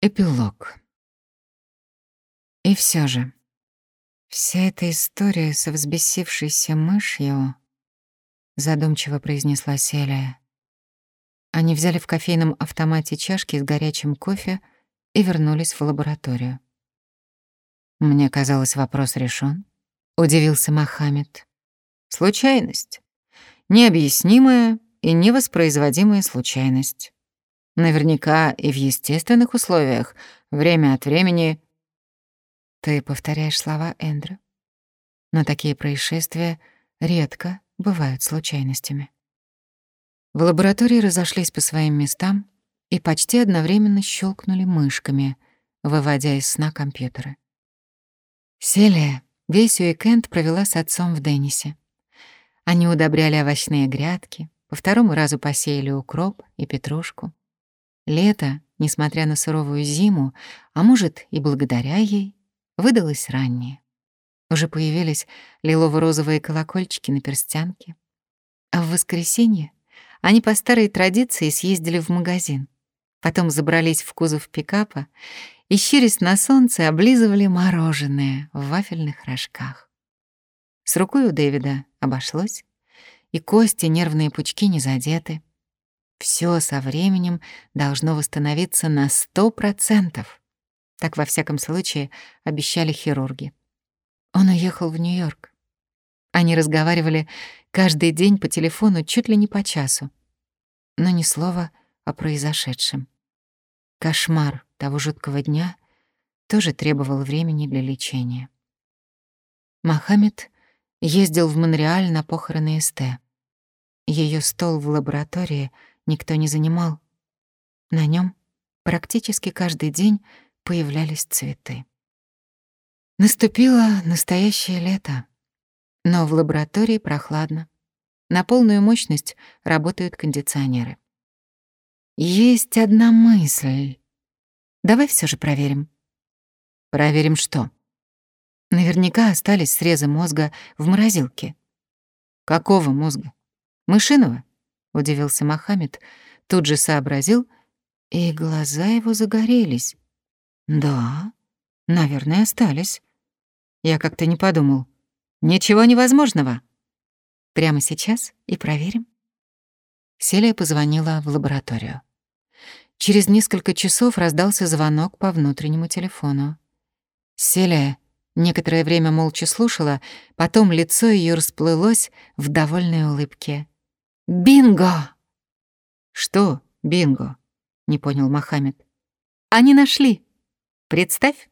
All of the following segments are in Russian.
Эпилог. И все же, вся эта история со взбесившейся мышью, задумчиво произнесла Селия. Они взяли в кофейном автомате чашки с горячим кофе и вернулись в лабораторию. Мне казалось, вопрос решен. Удивился Мохаммед. Случайность. Необъяснимая и невоспроизводимая случайность. Наверняка и в естественных условиях время от времени... Ты повторяешь слова Эндрю. Но такие происшествия редко бывают случайностями. В лаборатории разошлись по своим местам и почти одновременно щелкнули мышками, выводя из сна компьютеры. Селия весь уикенд провела с отцом в Деннисе. Они удобряли овощные грядки, по второму разу посеяли укроп и петрушку. Лето, несмотря на суровую зиму, а может и благодаря ей, выдалось раннее. Уже появились лилово-розовые колокольчики на перстянке. А в воскресенье они по старой традиции съездили в магазин. Потом забрались в кузов пикапа и, щурясь на солнце, облизывали мороженое в вафельных рожках. С рукой у Дэвида обошлось, и кости, нервные пучки не задеты. Все со временем должно восстановиться на сто процентов. Так, во всяком случае, обещали хирурги. Он уехал в Нью-Йорк. Они разговаривали каждый день по телефону чуть ли не по часу. Но ни слова о произошедшем. Кошмар того жуткого дня тоже требовал времени для лечения. Мохаммед ездил в Монреаль на похороны Эсте. Ее стол в лаборатории никто не занимал. На нем практически каждый день появлялись цветы. Наступило настоящее лето, но в лаборатории прохладно. На полную мощность работают кондиционеры. Есть одна мысль. Давай все же проверим. Проверим что? Наверняка остались срезы мозга в морозилке. Какого мозга? Мышиного? Удивился Мохаммед, тут же сообразил, и глаза его загорелись. Да, наверное, остались. Я как-то не подумал. Ничего невозможного. Прямо сейчас и проверим. Селия позвонила в лабораторию. Через несколько часов раздался звонок по внутреннему телефону. Селия Некоторое время молча слушала, потом лицо ее расплылось в довольной улыбке. «Бинго!» «Что бинго?» — не понял Мохаммед. «Они нашли. Представь.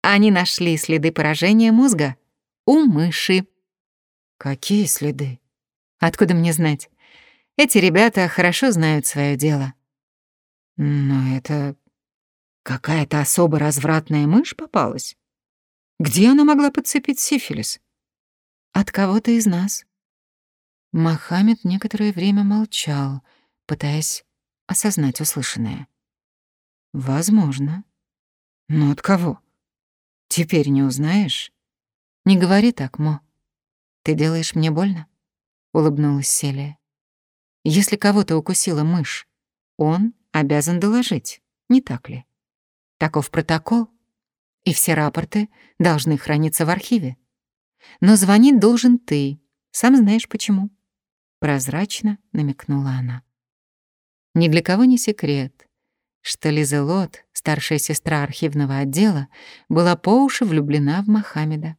Они нашли следы поражения мозга у мыши». «Какие следы?» «Откуда мне знать? Эти ребята хорошо знают свое дело». «Но это какая-то особо развратная мышь попалась?» Где она могла подцепить сифилис? От кого-то из нас. Мохаммед некоторое время молчал, пытаясь осознать услышанное. Возможно. Но от кого? Теперь не узнаешь? Не говори так, Мо. Ты делаешь мне больно? Улыбнулась Селия. Если кого-то укусила мышь, он обязан доложить, не так ли? Таков протокол, и все рапорты должны храниться в архиве. Но звонить должен ты, сам знаешь почему. Прозрачно намекнула она. Ни для кого не секрет, что Лизелот, старшая сестра архивного отдела, была по уши влюблена в Мохаммеда.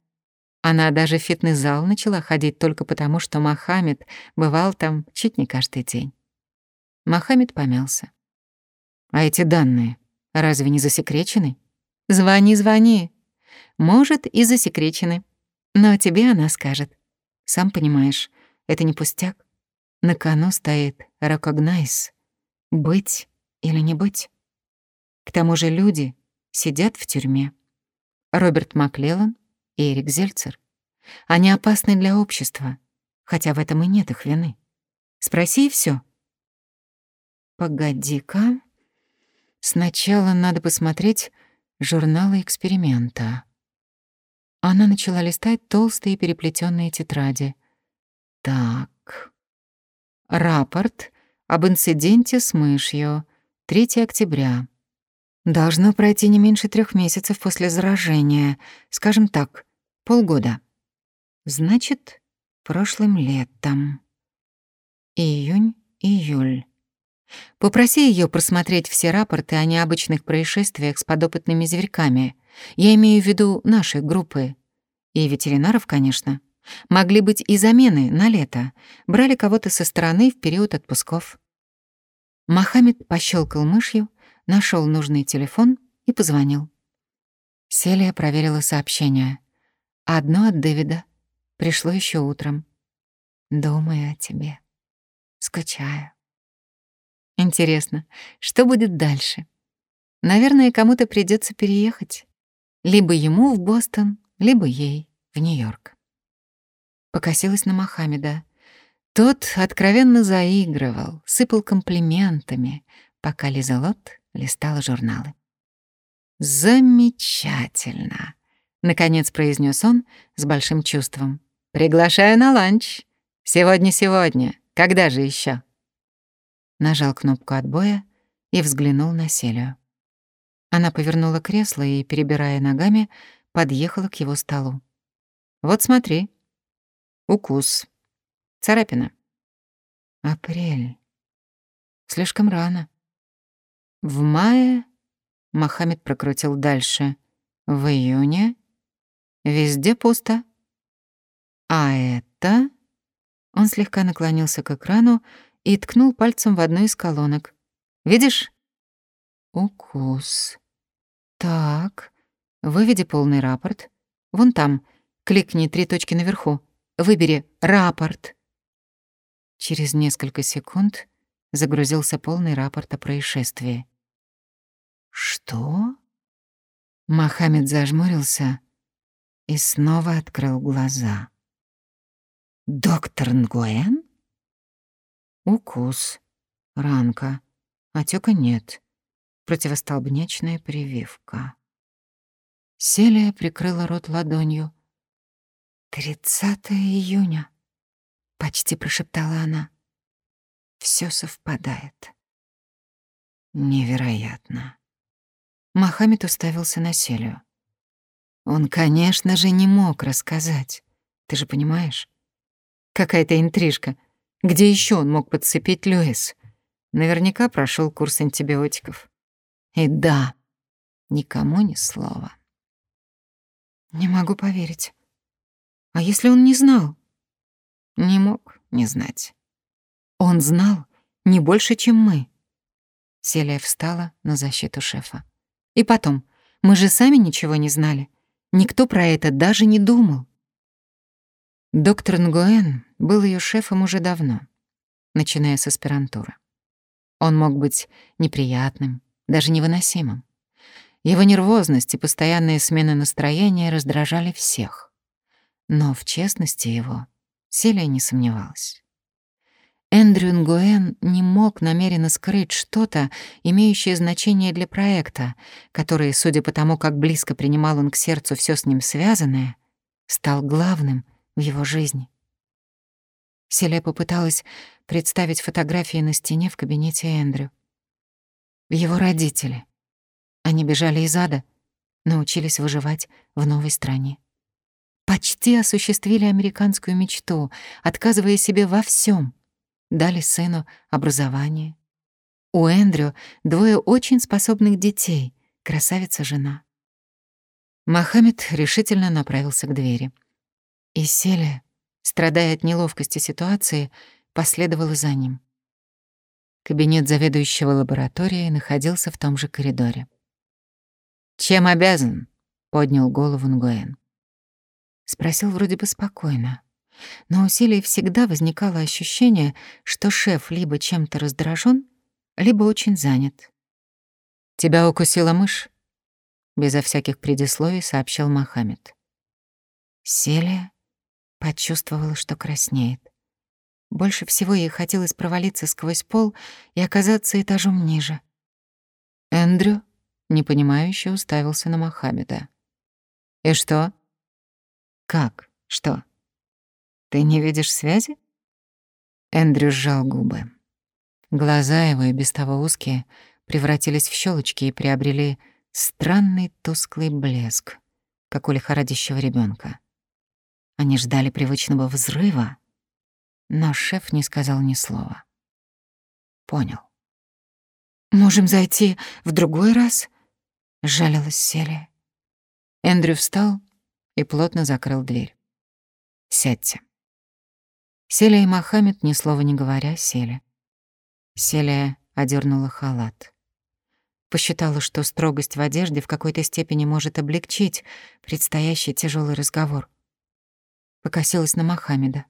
Она даже в фитнес-зал начала ходить только потому, что Мохаммед бывал там чуть не каждый день. Мохаммед помялся. «А эти данные разве не засекречены?» Звони, звони. Может, и засекречены. Но тебе она скажет. Сам понимаешь, это не пустяк. На кону стоит recognize. Быть или не быть. К тому же люди сидят в тюрьме. Роберт Маклеллан и Эрик Зельцер. Они опасны для общества, хотя в этом и нет их вины. Спроси и всё. Погоди-ка. Сначала надо посмотреть, журнала эксперимента. Она начала листать толстые переплетенные тетради. Так. Рапорт об инциденте с мышью. 3 октября. Должно пройти не меньше трех месяцев после заражения, скажем так, полгода. Значит, прошлым летом. Июнь, июль. Попроси ее просмотреть все рапорты о необычных происшествиях с подопытными зверьками. Я имею в виду наши группы. И ветеринаров, конечно. Могли быть и замены на лето. Брали кого-то со стороны в период отпусков. Мохаммед пощелкал мышью, нашел нужный телефон и позвонил. Селия проверила сообщение. Одно от Дэвида. Пришло еще утром. Думаю о тебе. Скучаю. Интересно, что будет дальше? Наверное, кому-то придется переехать. Либо ему в Бостон, либо ей в Нью-Йорк. Покосилась на Мохаммеда. Тот откровенно заигрывал, сыпал комплиментами, пока Лизалот листала журналы. «Замечательно!» — наконец произнес он с большим чувством. «Приглашаю на ланч. Сегодня-сегодня. Когда же еще? Нажал кнопку отбоя и взглянул на Селию. Она повернула кресло и, перебирая ногами, подъехала к его столу. «Вот смотри. Укус. Царапина. Апрель. Слишком рано. В мае Мохаммед прокрутил дальше. В июне везде пусто. А это... Он слегка наклонился к экрану и ткнул пальцем в одну из колонок. «Видишь?» «Укус. Так, выведи полный рапорт. Вон там, кликни три точки наверху. Выбери «Рапорт». Через несколько секунд загрузился полный рапорт о происшествии. «Что?» Мохаммед зажмурился и снова открыл глаза. «Доктор Нгуэн?» Укус, ранка, отека нет, противостолбнячная прививка. Селия прикрыла рот ладонью. «Тридцатое июня», — почти прошептала она. Все совпадает. Невероятно. Мохаммед уставился на Селию. Он, конечно же, не мог рассказать. Ты же понимаешь? Какая-то интрижка. Где еще он мог подцепить Льюис? Наверняка прошел курс антибиотиков. И да, никому ни слова. Не могу поверить. А если он не знал? Не мог не знать. Он знал не больше, чем мы. Селия встала на защиту шефа. И потом, мы же сами ничего не знали. Никто про это даже не думал. Доктор Нгуэн был ее шефом уже давно, начиная с аспирантуры. Он мог быть неприятным, даже невыносимым. Его нервозность и постоянные смены настроения раздражали всех. Но в честности его Селия не сомневалась. Эндрю Нгуэн не мог намеренно скрыть что-то, имеющее значение для проекта, который, судя по тому, как близко принимал он к сердцу все с ним связанное, стал главным — в его жизни. Селия попыталась представить фотографии на стене в кабинете Эндрю. Его родители. Они бежали из ада, научились выживать в новой стране. Почти осуществили американскую мечту, отказывая себе во всем. Дали сыну образование. У Эндрю двое очень способных детей, красавица-жена. Мохаммед решительно направился к двери — и Селия, страдая от неловкости ситуации, последовала за ним. Кабинет заведующего лабораторией находился в том же коридоре. «Чем обязан?» — поднял голову Нгуэн. Спросил вроде бы спокойно, но у Селии всегда возникало ощущение, что шеф либо чем-то раздражен, либо очень занят. «Тебя укусила мышь?» Безо всяких предисловий сообщил Мохаммед. Селия Почувствовала, что краснеет. Больше всего ей хотелось провалиться сквозь пол и оказаться этажом ниже. Эндрю, непонимающе, уставился на Мохаммеда. «И что?» «Как? Что? Ты не видишь связи?» Эндрю сжал губы. Глаза его, и без того узкие, превратились в щелочки и приобрели странный тусклый блеск, как у лихорадящего ребенка. Они ждали привычного взрыва, но шеф не сказал ни слова. Понял. «Можем зайти в другой раз?» — жалилась Селия. Эндрю встал и плотно закрыл дверь. «Сядьте». Селия и Мохаммед, ни слова не говоря, сели. Селия одернула халат. Посчитала, что строгость в одежде в какой-то степени может облегчить предстоящий тяжелый разговор. Покосилась на Мохаммеда.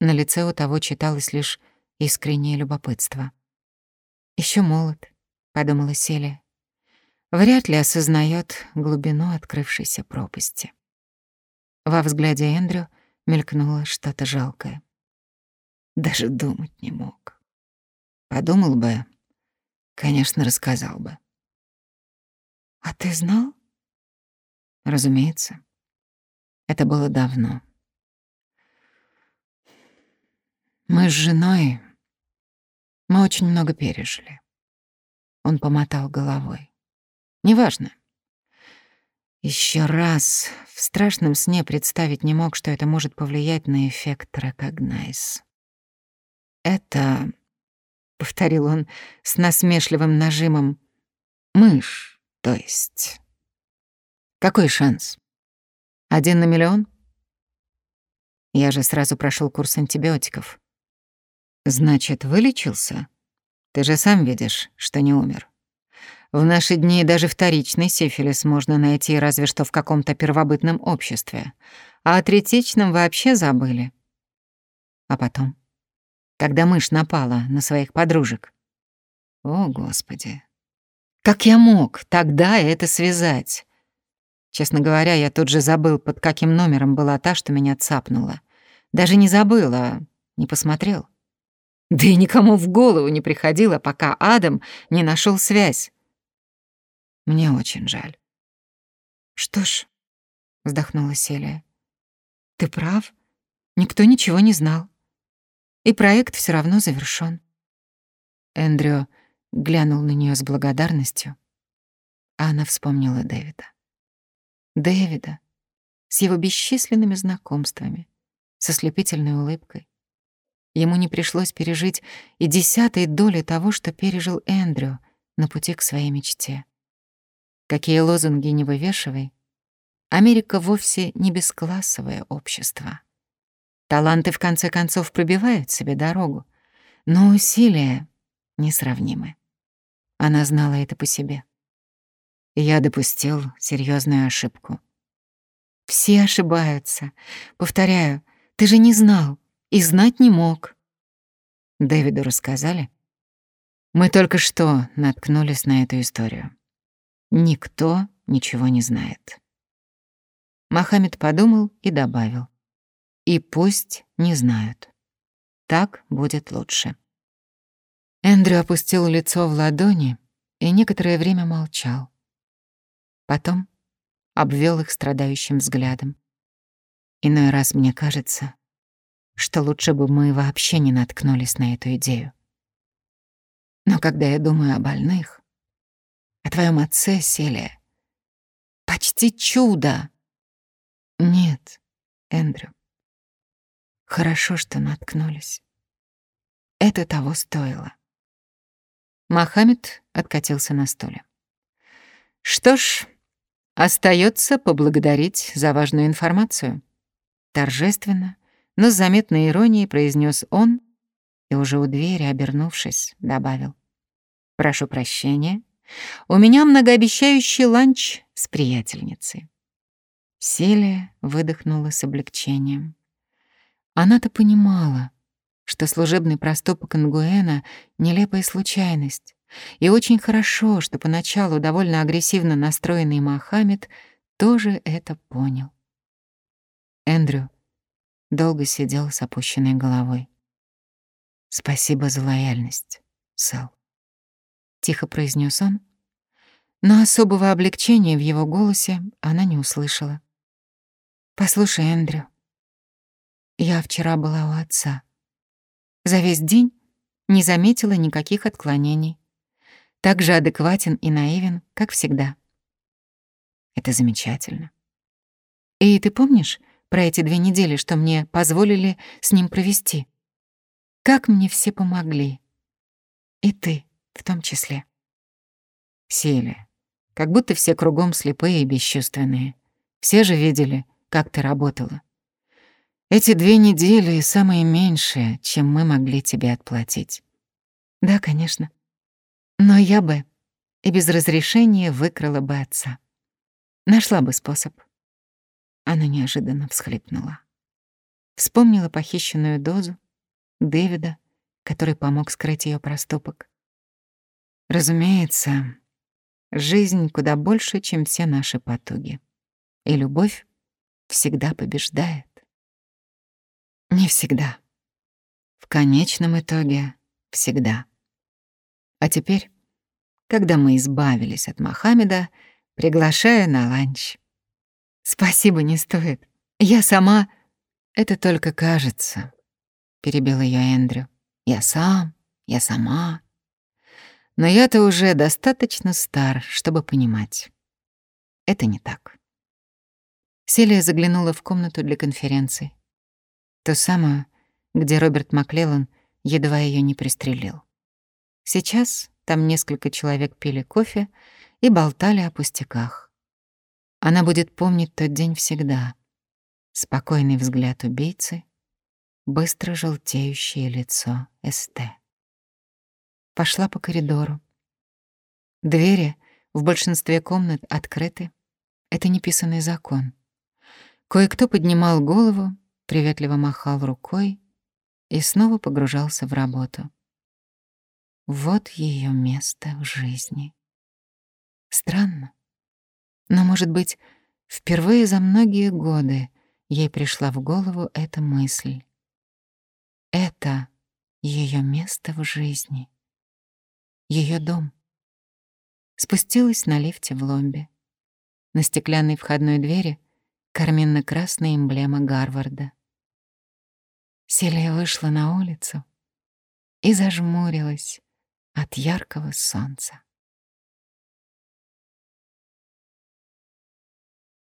На лице у того читалось лишь искреннее любопытство. Еще молод», — подумала Селия. Вряд ли осознает глубину открывшейся пропасти. Во взгляде Эндрю мелькнуло что-то жалкое. Даже думать не мог. Подумал бы, конечно, рассказал бы. «А ты знал?» «Разумеется. Это было давно. Мы с женой... Мы очень много пережили. Он помотал головой. Неважно. Еще раз в страшном сне представить не мог, что это может повлиять на эффект Recognize. «Это...» — повторил он с насмешливым нажимом. «Мышь, то есть...» «Какой шанс? Один на миллион?» Я же сразу прошел курс антибиотиков. Значит, вылечился? Ты же сам видишь, что не умер. В наши дни даже вторичный сифилис можно найти разве что в каком-то первобытном обществе, а о третичном вообще забыли. А потом, когда мышь напала на своих подружек. О, Господи. Как я мог тогда это связать? Честно говоря, я тут же забыл, под каким номером была та, что меня цапнула. Даже не забыл, а не посмотрел. Да и никому в голову не приходило, пока Адам не нашел связь. Мне очень жаль. Что ж, вздохнула Селия. Ты прав. Никто ничего не знал. И проект все равно завершён. Эндрю глянул на нее с благодарностью, а она вспомнила Дэвида. Дэвида с его бесчисленными знакомствами, со слепительной улыбкой, Ему не пришлось пережить и десятой доли того, что пережил Эндрю на пути к своей мечте. Какие лозунги не вывешивай, Америка вовсе не бесклассовое общество. Таланты, в конце концов, пробивают себе дорогу, но усилия несравнимы. Она знала это по себе. я допустил серьезную ошибку. Все ошибаются. Повторяю, ты же не знал, и знать не мог. Дэвиду рассказали? Мы только что наткнулись на эту историю. Никто ничего не знает. Мохаммед подумал и добавил. И пусть не знают. Так будет лучше. Эндрю опустил лицо в ладони и некоторое время молчал. Потом обвел их страдающим взглядом. Иной раз мне кажется, что лучше бы мы вообще не наткнулись на эту идею. Но когда я думаю о больных, о твоем отце, Селия, почти чудо. Нет, Эндрю. Хорошо, что наткнулись. Это того стоило. Мохаммед откатился на стуле. Что ж, остается поблагодарить за важную информацию. Торжественно но с заметной иронией произнес он и уже у двери, обернувшись, добавил. «Прошу прощения, у меня многообещающий ланч с приятельницей». Селия выдохнула с облегчением. Она-то понимала, что служебный проступок Нгуэна — нелепая случайность, и очень хорошо, что поначалу довольно агрессивно настроенный Мохаммед тоже это понял. Эндрю долго сидел с опущенной головой. «Спасибо за лояльность, Сэл», — тихо произнес он, но особого облегчения в его голосе она не услышала. «Послушай, Эндрю, я вчера была у отца. За весь день не заметила никаких отклонений. так же адекватен и наивен, как всегда. Это замечательно. И ты помнишь про эти две недели, что мне позволили с ним провести? Как мне все помогли. И ты в том числе. Селия, как будто все кругом слепые и бесчувственные. Все же видели, как ты работала. Эти две недели — самые меньшие, чем мы могли тебе отплатить. Да, конечно. Но я бы и без разрешения выкрала бы отца. Нашла бы способ. Она неожиданно всхлипнула. Вспомнила похищенную дозу, Дэвида, который помог скрыть ее проступок. Разумеется, жизнь куда больше, чем все наши потуги. И любовь всегда побеждает. Не всегда. В конечном итоге всегда. А теперь, когда мы избавились от Мохаммеда, приглашаю на ланч. Спасибо, не стоит. Я сама... Это только кажется, перебил ее Эндрю. Я сам, я сама. Но я-то уже достаточно стар, чтобы понимать. Это не так. Селия заглянула в комнату для конференции. Ту самую, где Роберт Маклеллан едва ее не пристрелил. Сейчас там несколько человек пили кофе и болтали о пустяках. Она будет помнить тот день всегда. Спокойный взгляд убийцы, быстро желтеющее лицо СТ. Пошла по коридору. Двери в большинстве комнат открыты. Это неписанный закон. Кое-кто поднимал голову, приветливо махал рукой и снова погружался в работу. Вот ее место в жизни. Странно. Но, может быть, впервые за многие годы ей пришла в голову эта мысль. Это ее место в жизни. Ее дом. Спустилась на лифте в лобби. На стеклянной входной двери карминно-красная эмблема Гарварда. Селия вышла на улицу и зажмурилась от яркого солнца.